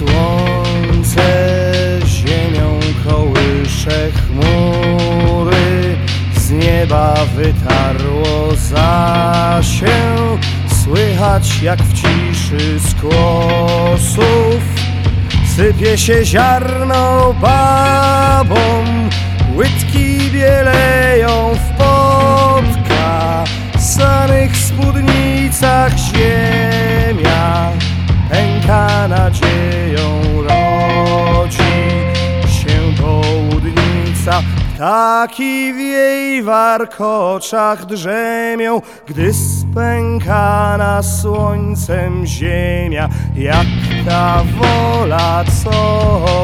Słońce ziemią kołysze chmury. Z nieba wytarło za się Słychać jak w ciszy z kłosów Sypie się ziarno babom. Łydki bieleją w podka Sanych spódnicach ziemi Ptaki w jej warkoczach drzemią Gdy spękana słońcem ziemia Jak ta wola, co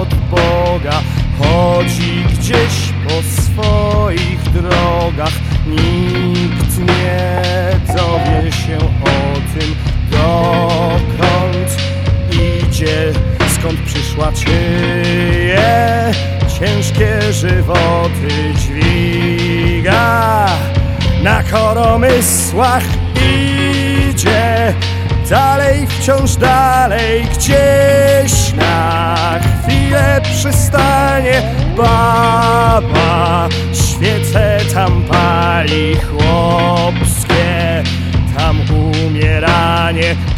od Boga Chodzi gdzieś po swoich drogach. Nikt nie żywoty dźwiga. Na koromysłach idzie Dalej, wciąż dalej, gdzieś. Na chwilę przystanie baba Świece tam pali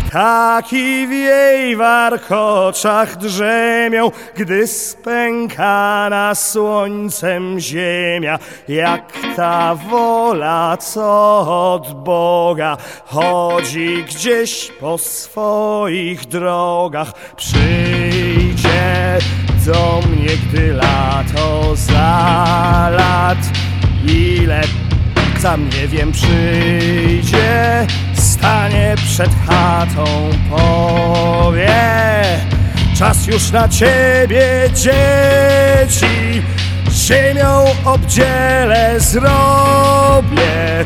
Ptaki w jej warkoczach drzemią, gdy spękana słońcem ziemia, jak ta wola, co od Boga chodzi gdzieś po swoich drogach. Przyjdzie do mnie, gdy lato za lat, ile sam nie wiem, przyjdzie, stanie przed chatą, powie Czas już na ciebie, dzieci, ziemią obdzielę zrobię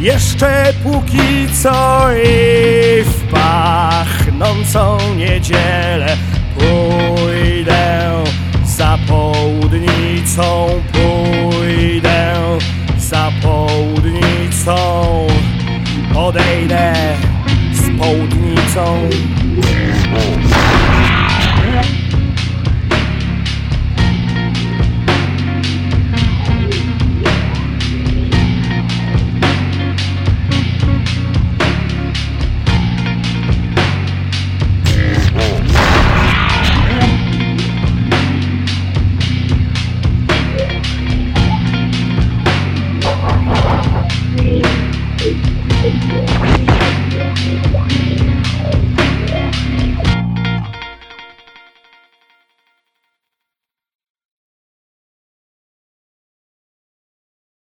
Jeszcze póki co i w pachnącą niedzielę pójdę za południcą, pójdę odejdę z południcą.